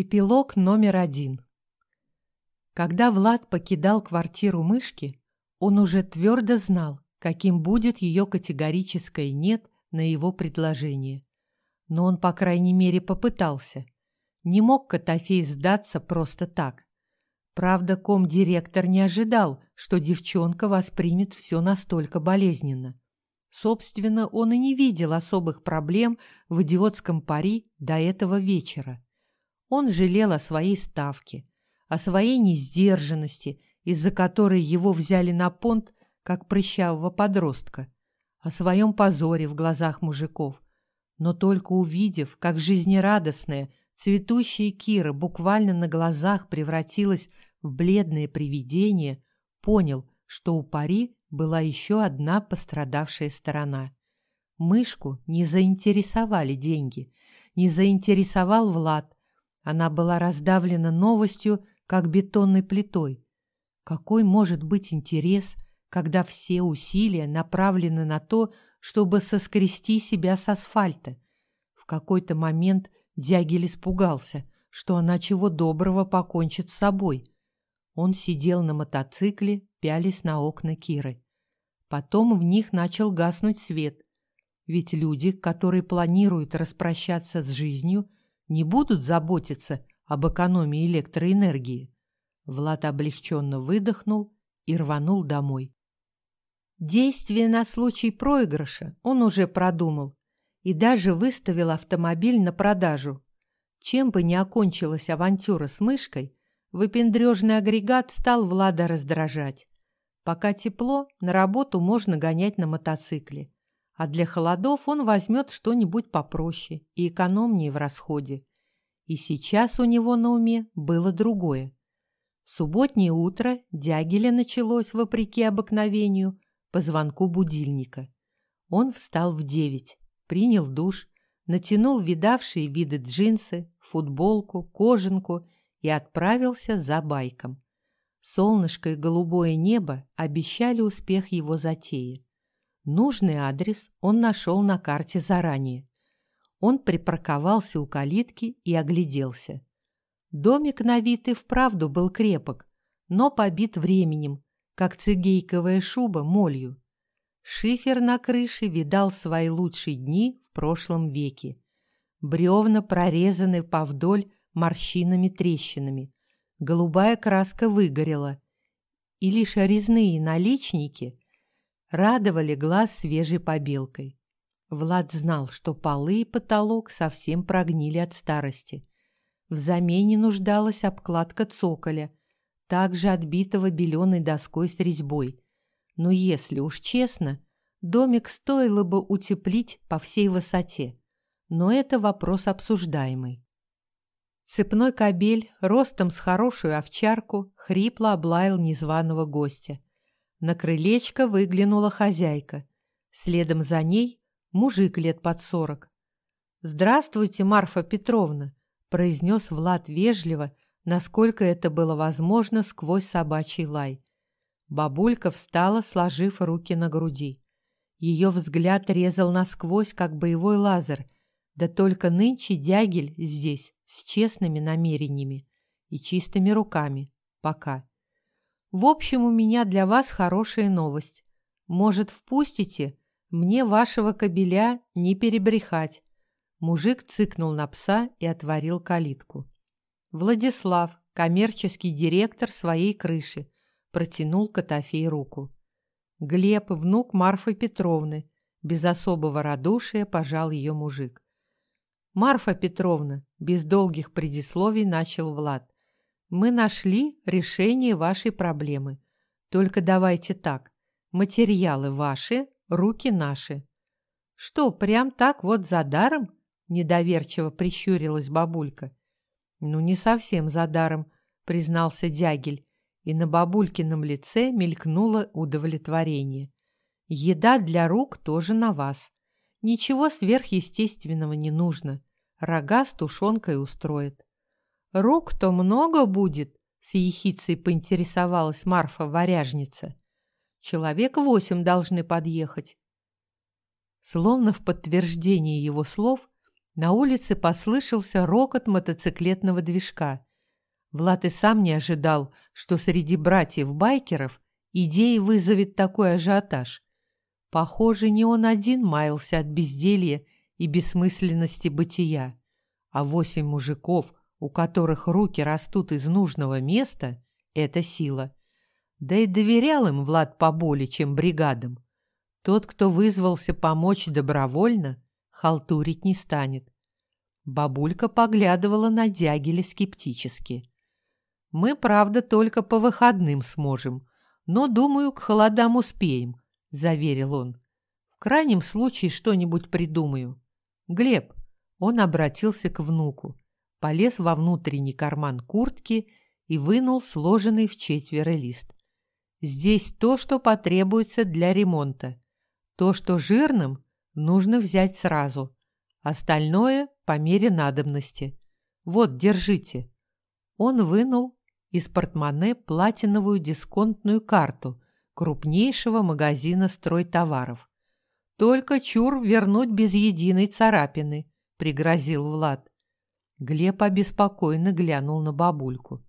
Эпилог номер один. Когда Влад покидал квартиру мышки, он уже твердо знал, каким будет ее категорическое «нет» на его предложение. Но он, по крайней мере, попытался. Не мог Котофей сдаться просто так. Правда, ком-директор не ожидал, что девчонка воспримет все настолько болезненно. Собственно, он и не видел особых проблем в идиотском пари до этого вечера. Он жалел о своей ставке, о своей несдержанности, из-за которой его взяли на понт, как прыщавого подростка, о своем позоре в глазах мужиков. Но только увидев, как жизнерадостная, цветущая Кира буквально на глазах превратилась в бледное привидение, понял, что у пари была еще одна пострадавшая сторона. Мышку не заинтересовали деньги, не заинтересовал Влад, она была раздавлена новостью, как бетонной плитой. Какой может быть интерес, когда все усилия направлены на то, чтобы соскрести себя с асфальта? В какой-то момент Дягиль испугался, что она чего доброго покончит с собой. Он сидел на мотоцикле, пялись на окна Киры. Потом в них начал гаснуть свет. Ведь люди, которые планируют распрощаться с жизнью, не будут заботиться об экономии электроэнергии. Влад облегченно выдохнул и рванул домой. Действие на случай проигрыша он уже продумал и даже выставил автомобиль на продажу. Чем бы ни окончилась авантюра с мышкой, выпендрежный агрегат стал Влада раздражать. Пока тепло, на работу можно гонять на мотоцикле а для холодов он возьмет что-нибудь попроще и экономнее в расходе. И сейчас у него на уме было другое. Субботнее утро Дягеля началось, вопреки обыкновению, по звонку будильника. Он встал в девять, принял душ, натянул видавшие виды джинсы, футболку, кожанку и отправился за байком. Солнышко и голубое небо обещали успех его затеи. Нужный адрес он нашел на карте заранее. Он припарковался у калитки и огляделся. Домик на вид и вправду был крепок, но побит временем, как цигейковая шуба молью. Шифер на крыше видал свои лучшие дни в прошлом веке. Бревна прорезаны повдоль морщинами-трещинами. Голубая краска выгорела, и лишь резные наличники радовали глаз свежей побелкой. Влад знал, что полы и потолок совсем прогнили от старости. В замене нуждалась обкладка цоколя, также отбитого беленой доской с резьбой. Но если уж честно, домик стоило бы утеплить по всей высоте. Но это вопрос обсуждаемый. Цепной кобель, ростом с хорошую овчарку, хрипло облаял незваного гостя. На крылечко выглянула хозяйка. Следом за ней мужик лет под сорок. «Здравствуйте, Марфа Петровна», — произнес Влад вежливо, насколько это было возможно сквозь собачий лай. Бабулька встала, сложив руки на груди. Ее взгляд резал насквозь, как боевой лазер, да только нынче дягель здесь с честными намерениями и чистыми руками. Пока. В общем, у меня для вас хорошая новость. Может, впустите? Мне вашего кобеля не перебрехать. Мужик цыкнул на пса и отворил калитку. Владислав, коммерческий директор своей крыши, протянул Котофей руку. Глеб, внук Марфы Петровны, без особого радушия пожал ее мужик. «Марфа Петровна», без долгих предисловий начал Влад, мы нашли решение вашей проблемы. Только давайте так. Материалы ваши, руки наши. Что, прям так вот за даром? Недоверчиво прищурилась бабулька. Ну, не совсем за даром, признался Дягель, и на бабулькином лице мелькнуло удовлетворение. Еда для рук тоже на вас. Ничего сверхъестественного не нужно. Рога с тушенкой устроит. Рук-то много будет, с ехицей поинтересовалась Марфа-варяжница. Человек восемь должны подъехать. Словно в подтверждение его слов, На улице послышался рокот мотоциклетного движка. Влад и сам не ожидал, что среди братьев-байкеров идея вызовет такой ажиотаж. Похоже, не он один маялся от безделья и бессмысленности бытия, а восемь мужиков, у которых руки растут из нужного места, — это сила. Да и доверял им Влад поболее, чем бригадам. Тот, кто вызвался помочь добровольно, халтурить не станет. Бабулька поглядывала на Дягеля скептически. «Мы, правда, только по выходным сможем, но, думаю, к холодам успеем», — заверил он. «В крайнем случае что-нибудь придумаю. Глеб», — он обратился к внуку, полез во внутренний карман куртки и вынул сложенный в четверо лист. «Здесь то, что потребуется для ремонта. То, что жирным, нужно взять сразу. Остальное по мере надобности. Вот, держите. Он вынул из портмоне платиновую дисконтную карту крупнейшего магазина стройтоваров. Только чур вернуть без единой царапины, пригрозил Влад. Глеб обеспокоенно глянул на бабульку.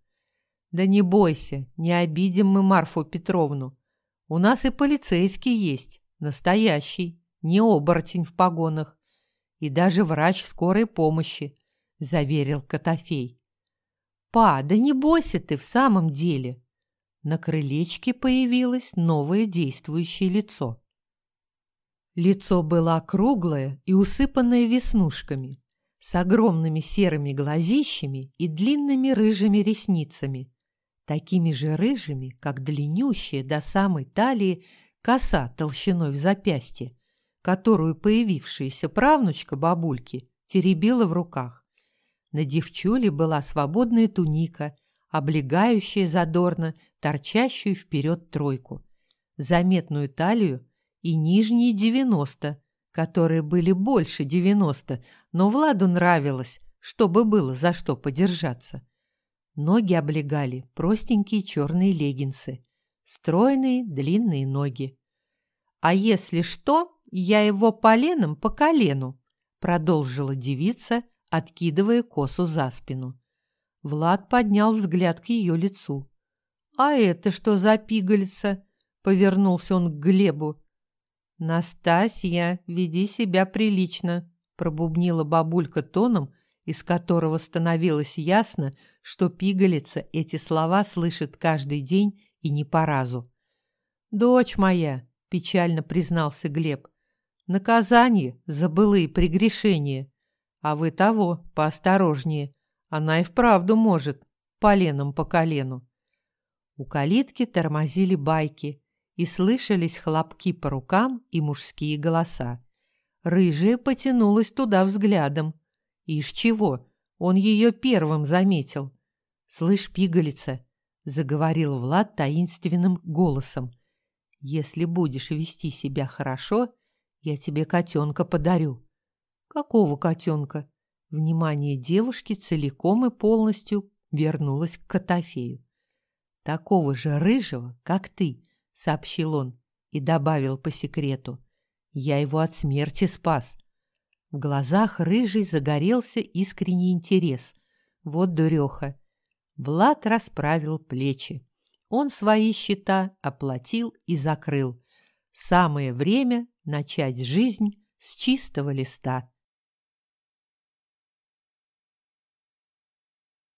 Да не бойся, не обидим мы Марфу Петровну. У нас и полицейский есть, настоящий не оборотень в погонах и даже врач скорой помощи, заверил Котофей. Па, да не бойся ты в самом деле. На крылечке появилось новое действующее лицо. Лицо было округлое и усыпанное веснушками, с огромными серыми глазищами и длинными рыжими ресницами, такими же рыжими, как длиннющая до самой талии коса толщиной в запястье, которую появившаяся правнучка бабульки теребила в руках. На девчуле была свободная туника, облегающая задорно торчащую вперед тройку, заметную талию и нижние девяносто, которые были больше девяносто, но Владу нравилось, чтобы было за что подержаться. Ноги облегали простенькие черные леггинсы, стройные длинные ноги. А если что, я его поленом по колену, продолжила девица, откидывая косу за спину. Влад поднял взгляд к ее лицу. «А это что за пигалица?» — повернулся он к Глебу. «Настасья, веди себя прилично», — пробубнила бабулька тоном, из которого становилось ясно, что пигалица эти слова слышит каждый день и не по разу. «Дочь моя», — печально признался Глеб, Наказание за былые прегрешения. А вы того, поосторожнее. Она и вправду может, поленом по колену. У калитки тормозили байки, и слышались хлопки по рукам и мужские голоса. Рыжая потянулась туда взглядом. Ишь чего, он ее первым заметил. «Слышь, пигалица», — заговорил Влад таинственным голосом, — «если будешь вести себя хорошо, я тебе котенка подарю». «Какого котенка?» Внимание девушки целиком и полностью вернулось к Котофею. «Такого же рыжего, как ты», — сообщил он и добавил по секрету. «Я его от смерти спас». В глазах рыжий загорелся искренний интерес. Вот дуреха. Влад расправил плечи. Он свои счета оплатил и закрыл. Самое время начать жизнь с чистого листа.